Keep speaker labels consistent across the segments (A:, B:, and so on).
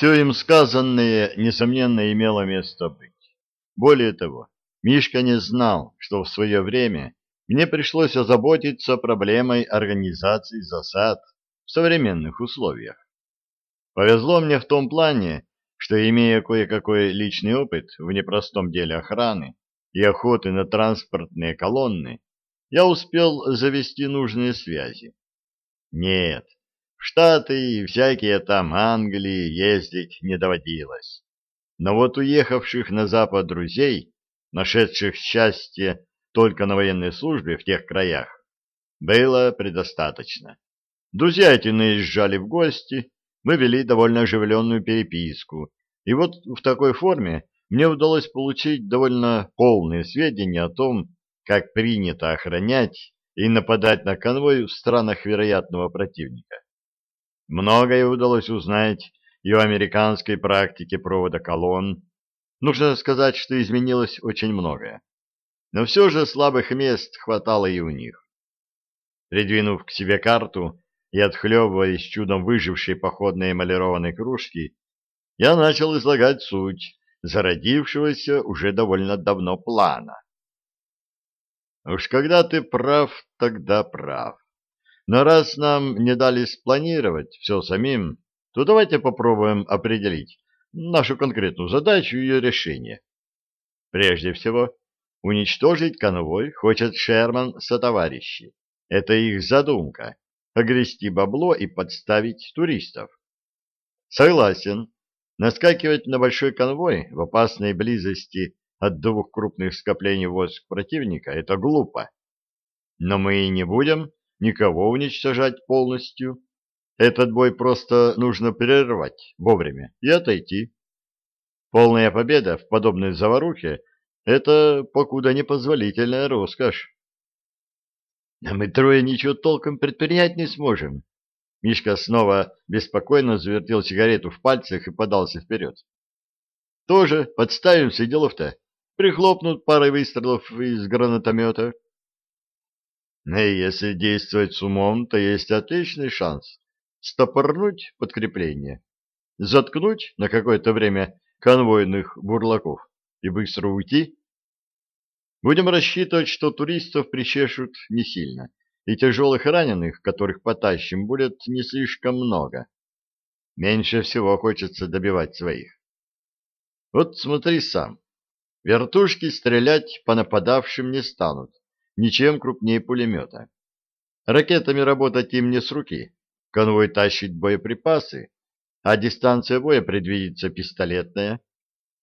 A: Все им сказанное, несомненно, имело место быть. Более того, Мишка не знал, что в свое время мне пришлось озаботиться проблемой организации засад в современных условиях. Повезло мне в том плане, что, имея кое-какой личный опыт в непростом деле охраны и охоты на транспортные колонны, я успел завести нужные связи. Нет, Штаты и всякие там Англии ездить не доводилось. Но вот уехавших на Запад друзей, нашедших счастье только на военной службе в тех краях, было предостаточно. Друзья эти наезжали в гости, мы вели довольно оживленную переписку, и вот в такой форме мне удалось получить довольно полные сведения о том, как принято охранять и нападать на конвой в странах вероятного противника. Многое удалось узнать и о американской практике провода колонн. Нужно сказать, что изменилось очень многое. Но все же слабых мест хватало и у них. Придвинув к себе карту и отхлебывая из чудом выжившей походной эмалированной кружки, я начал излагать суть зародившегося уже довольно давно плана. Уж когда ты прав, тогда прав. Но раз нам не дали спланировать все самим, то давайте попробуем определить нашу конкретную задачу и ее решение. Прежде всего, уничтожить конвой хочет Шерман со товарищи. Это их задумка — огрести бабло и подставить туристов. Согласен, наскакивать на большой конвой в опасной близости от двух крупных скоплений войск противника — это глупо. Но мы и не будем никого уничтожать полностью. Этот бой просто нужно прервать вовремя и отойти. Полная победа в подобной заварухе — это покуда непозволительная роскошь. А мы трое ничего толком предпринять не сможем. Мишка снова беспокойно завертел сигарету в пальцах и подался вперед. Тоже подставимся, делов-то. Прихлопнут парой выстрелов из гранатомета. И если действовать с умом, то есть отличный шанс стопорнуть подкрепление, заткнуть на какое-то время конвойных бурлаков и быстро уйти. Будем рассчитывать, что туристов причешут не сильно, и тяжелых раненых, которых потащим, будет не слишком много. Меньше всего хочется добивать своих. Вот смотри сам. Вертушки стрелять по нападавшим не станут ничем крупнее пулемета. Ракетами работать им не с руки. Конвой тащит боеприпасы, а дистанция боя предвидится пистолетная.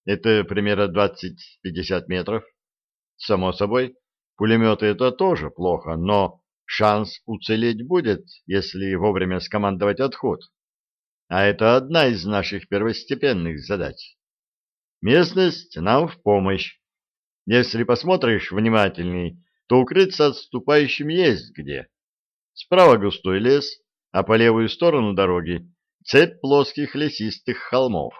A: Это примерно 20-50 метров. Само собой, пулеметы это тоже плохо, но шанс уцелеть будет, если вовремя скомандовать отход. А это одна из наших первостепенных задач. Местность нам в помощь. Если посмотришь внимательней, то укрыться отступающим есть где. Справа густой лес, а по левую сторону дороги цепь плоских лесистых холмов.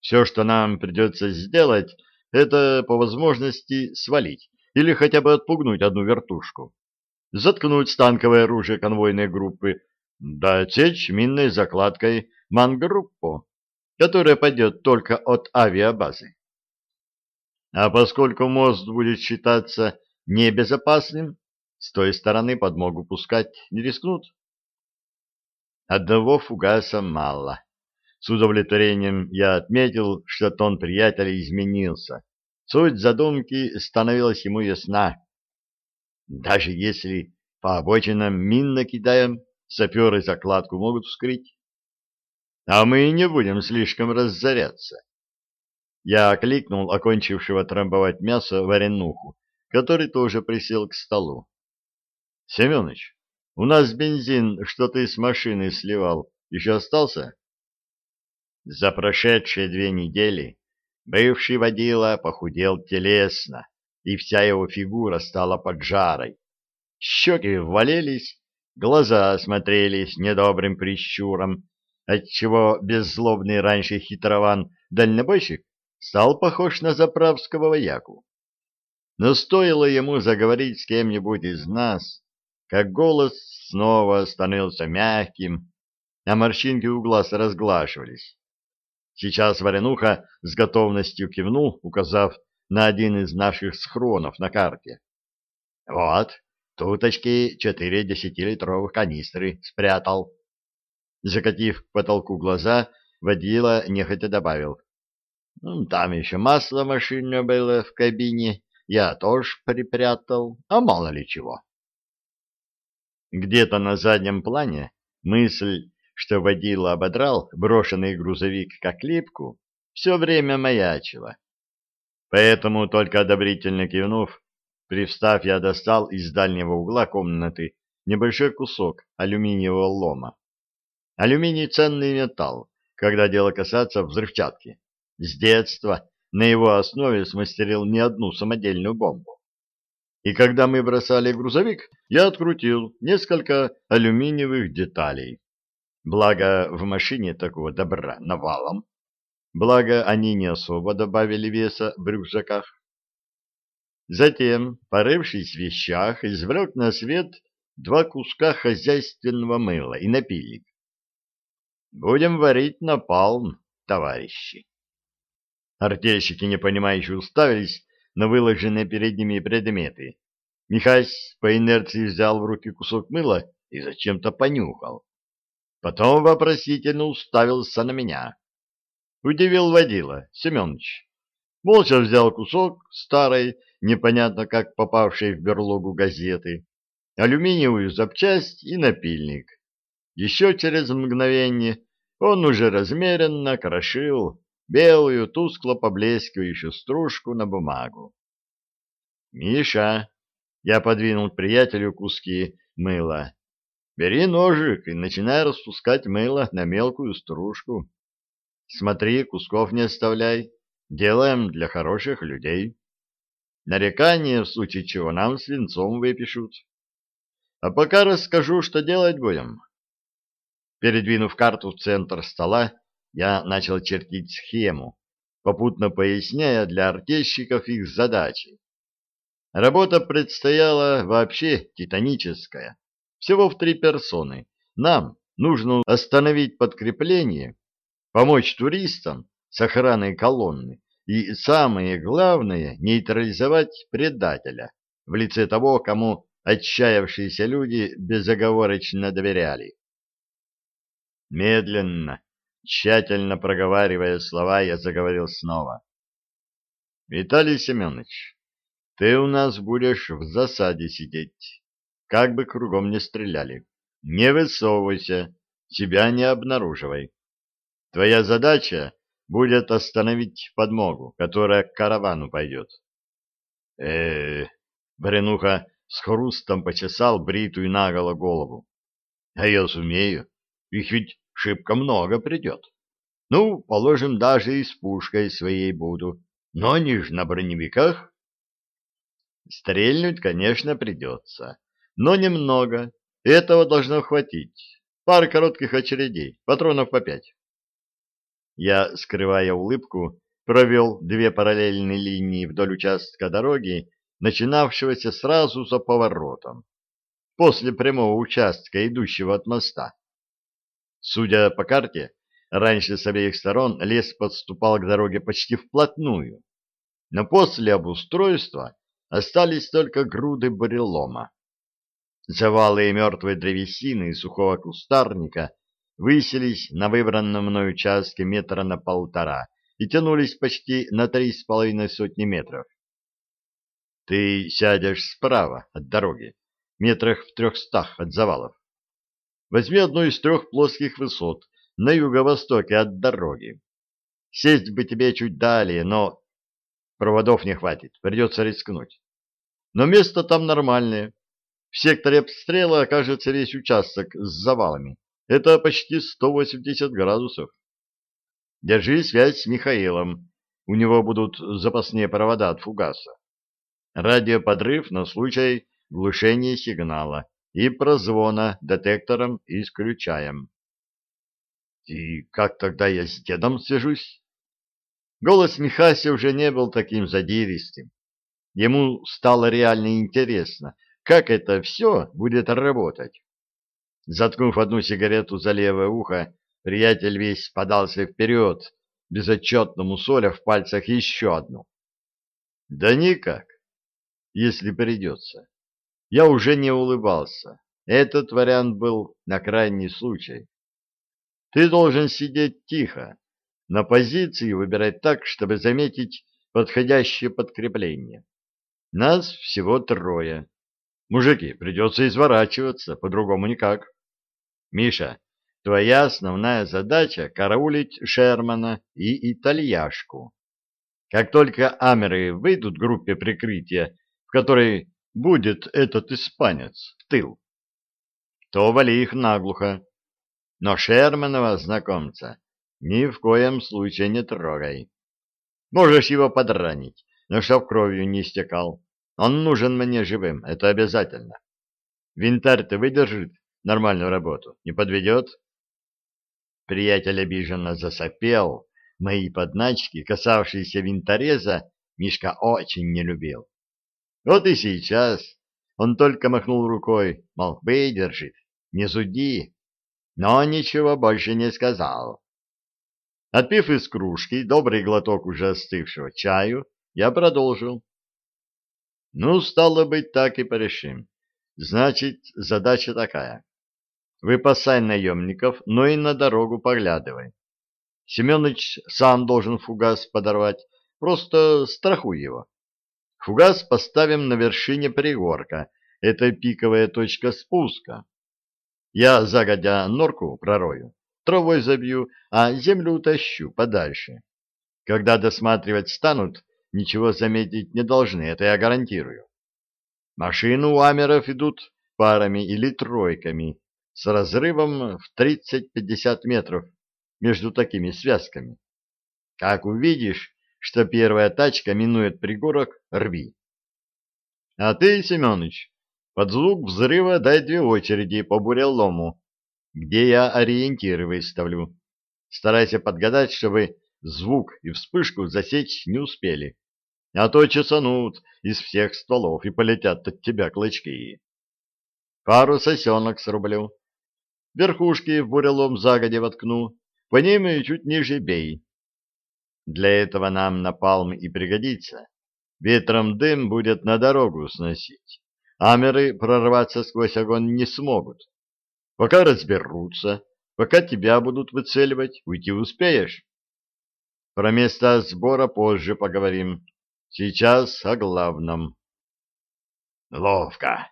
A: Все, что нам придется сделать, это по возможности свалить или хотя бы отпугнуть одну вертушку, заткнуть танковое оружие конвойной группы, да отсечь минной закладкой мангруппу, которая пойдет только от авиабазы. А поскольку мост будет считаться небезопасным, с той стороны подмогу пускать не рискнут. Одного фугаса мало. С удовлетворением я отметил, что тон приятеля изменился. Суть задумки становилась ему ясна. Даже если по обочинам мин накидаем, саперы закладку могут вскрыть. А мы не будем слишком разоряться. Я окликнул окончившего трамбовать мясо варенуху который тоже присел к столу. — Семеныч, у нас бензин, что ты с машины сливал, еще остался? За прошедшие две недели бывший водила похудел телесно, и вся его фигура стала поджарой. Щеки ввалились, глаза смотрелись недобрым прищуром, отчего беззлобный раньше хитрован дальнобойщик стал похож на заправского вояку. Но стоило ему заговорить с кем-нибудь из нас, как голос снова становился мягким, а морщинки у глаз разглаживались. Сейчас Варенуха с готовностью кивнул, указав на один из наших схронов на карте. Вот, туточки четыре десятилитровых канистры спрятал. Закатив к потолку глаза, водила нехотя добавил. «Ну, там еще масло машинное было в кабине, я тоже припрятал, а мало ли чего. Где-то на заднем плане мысль, что водила ободрал брошенный грузовик как липку, все время маячила. Поэтому, только одобрительно кивнув, привстав, я достал из дальнего угла комнаты небольшой кусок алюминиевого лома. Алюминий — ценный металл, когда дело касается взрывчатки. С детства на его основе смастерил не одну самодельную бомбу. И когда мы бросали грузовик, я открутил несколько алюминиевых деталей. Благо, в машине такого добра навалом. Благо, они не особо добавили веса в рюкзаках. Затем, порывшись в вещах, извлек на свет два куска хозяйственного мыла и напильник. Будем варить напалм, товарищи. Артельщики, непонимающе, уставились на выложенные перед ними предметы. Михась по инерции взял в руки кусок мыла и зачем-то понюхал. Потом вопросительно уставился на меня. Удивил водила, Семенович. Молча взял кусок старой, непонятно как попавшей в берлогу газеты, алюминиевую запчасть и напильник. Еще через мгновение он уже размеренно крошил белую, тускло поблескивающую стружку на бумагу. «Миша!» — я подвинул приятелю куски мыла. «Бери ножик и начинай распускать мыло на мелкую стружку. Смотри, кусков не оставляй. Делаем для хороших людей. Нарекания, в случае чего, нам свинцом выпишут. А пока расскажу, что делать будем». Передвинув карту в центр стола, я начал чертить схему, попутно поясняя для артельщиков их задачи. Работа предстояла вообще титаническая. Всего в три персоны. Нам нужно остановить подкрепление, помочь туристам с охраной колонны и, самое главное, нейтрализовать предателя в лице того, кому отчаявшиеся люди безоговорочно доверяли. Медленно, Тщательно проговаривая слова, я заговорил снова. «Виталий Семенович, ты у нас будешь в засаде сидеть, как бы кругом не стреляли. Не высовывайся, себя не обнаруживай. Твоя задача будет остановить подмогу, которая к каравану пойдет». э Бренуха с хрустом почесал бритую наголо голову. «А я сумею, их ведь шибко много придет. Ну, положим, даже и с пушкой своей буду, но они же на броневиках. Стрельнуть, конечно, придется, но немного. Этого должно хватить. Пара коротких очередей, патронов по пять. Я, скрывая улыбку, провел две параллельные линии вдоль участка дороги, начинавшегося сразу за поворотом, после прямого участка, идущего от моста. Судя по карте, раньше с обеих сторон лес подступал к дороге почти вплотную, но после обустройства остались только груды бурелома. Завалы и мертвые древесины и сухого кустарника высились на выбранном мной участке метра на полтора и тянулись почти на три с половиной сотни метров. Ты сядешь справа от дороги, метрах в трехстах от завалов. Возьми одну из трех плоских высот на юго-востоке от дороги. Сесть бы тебе чуть далее, но проводов не хватит, придется рискнуть. Но место там нормальное. В секторе обстрела окажется весь участок с завалами. Это почти 180 градусов. Держи связь с Михаилом. У него будут запасные провода от фугаса. Радиоподрыв на случай глушения сигнала и прозвона детектором исключаем. И как тогда я с дедом свяжусь? Голос Михаси уже не был таким задиристым. Ему стало реально интересно, как это все будет работать. Заткнув одну сигарету за левое ухо, приятель весь подался вперед, безотчетно мусоля в пальцах еще одну. Да никак, если придется. Я уже не улыбался. Этот вариант был на крайний случай. Ты должен сидеть тихо, на позиции выбирать так, чтобы заметить подходящее подкрепление. Нас всего трое. Мужики, придется изворачиваться, по-другому никак. Миша, твоя основная задача — караулить Шермана и итальяшку. Как только амеры выйдут в группе прикрытия, в которой будет этот испанец, в тыл, то вали их наглухо. Но Шерманова знакомца ни в коем случае не трогай. Можешь его подранить, но чтоб кровью не истекал. Он нужен мне живым, это обязательно. Винтарь-то выдержит нормальную работу, не подведет? Приятель обиженно засопел. Мои подначки, касавшиеся винтореза, Мишка очень не любил. Вот и сейчас он только махнул рукой, мол, выдержит, не зуди, но ничего больше не сказал. Отпив из кружки добрый глоток уже остывшего чаю, я продолжил. Ну, стало быть, так и порешим. Значит, задача такая. Выпасай наемников, но и на дорогу поглядывай. Семенович сам должен фугас подорвать, просто страхуй его. Фугас поставим на вершине пригорка, это пиковая точка спуска. Я загодя норку пророю, травой забью, а землю утащу подальше. Когда досматривать станут, ничего заметить не должны, это я гарантирую. Машины у амеров идут парами или тройками с разрывом в 30-50 метров между такими связками. Как увидишь, что первая тачка минует пригорок, рви. А ты, Семенович, под звук взрыва дай две очереди по бурелому, где я ориентиры выставлю. Старайся подгадать, чтобы звук и вспышку засечь не успели а то чесанут из всех стволов и полетят от тебя клочки. Пару сосенок срублю. Верхушки в бурелом загоде воткну, по ним и чуть ниже бей. Для этого нам напалм и пригодится. Ветром дым будет на дорогу сносить. Амеры прорваться сквозь огонь не смогут. Пока разберутся, пока тебя будут выцеливать, уйти успеешь. Про места сбора позже поговорим. Сейчас о главном. Ловко.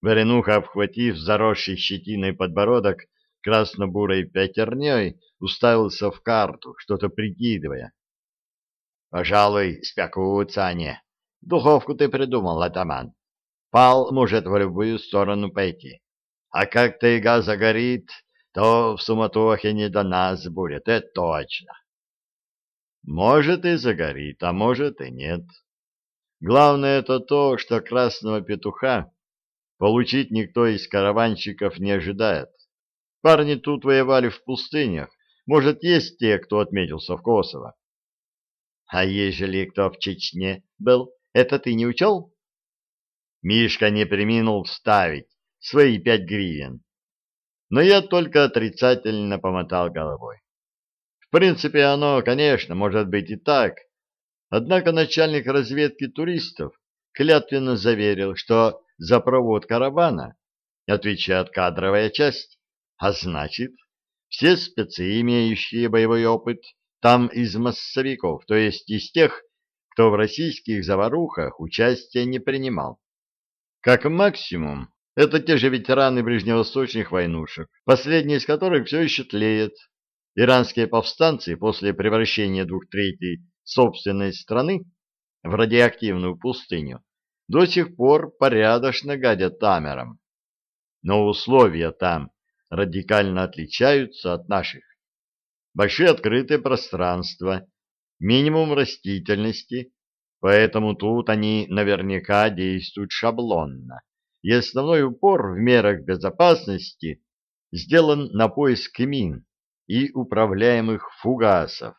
A: Варенуха, обхватив заросший щетиной подбородок красно-бурой пятерней, уставился в карту, что-то прикидывая. Пожалуй, спекутся они. Духовку ты придумал, атаман. Пал может в любую сторону пойти. А как тайга загорит, то в суматохе не до нас будет, это точно. Может и загорит, а может и нет. Главное это то, что красного петуха получить никто из караванщиков не ожидает. Парни тут воевали в пустынях, может, есть те, кто отметился в Косово. А ежели кто в Чечне был, это ты не учел? Мишка не приминул вставить свои пять гривен. Но я только отрицательно помотал головой принципе, оно, конечно, может быть и так. Однако начальник разведки туристов клятвенно заверил, что за провод каравана отвечает кадровая часть, а значит, все спецы, имеющие боевой опыт, там из массовиков, то есть из тех, кто в российских заварухах участия не принимал. Как максимум, это те же ветераны ближневосточных войнушек, последний из которых все еще тлеет Иранские повстанцы после превращения двух третей собственной страны в радиоактивную пустыню до сих пор порядочно гадят тамерам. Но условия там радикально отличаются от наших. Большие открытые пространства, минимум растительности, поэтому тут они наверняка действуют шаблонно, и основной упор в мерах безопасности сделан на поиск мин и управляемых фугасов.